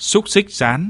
xúc xích rán.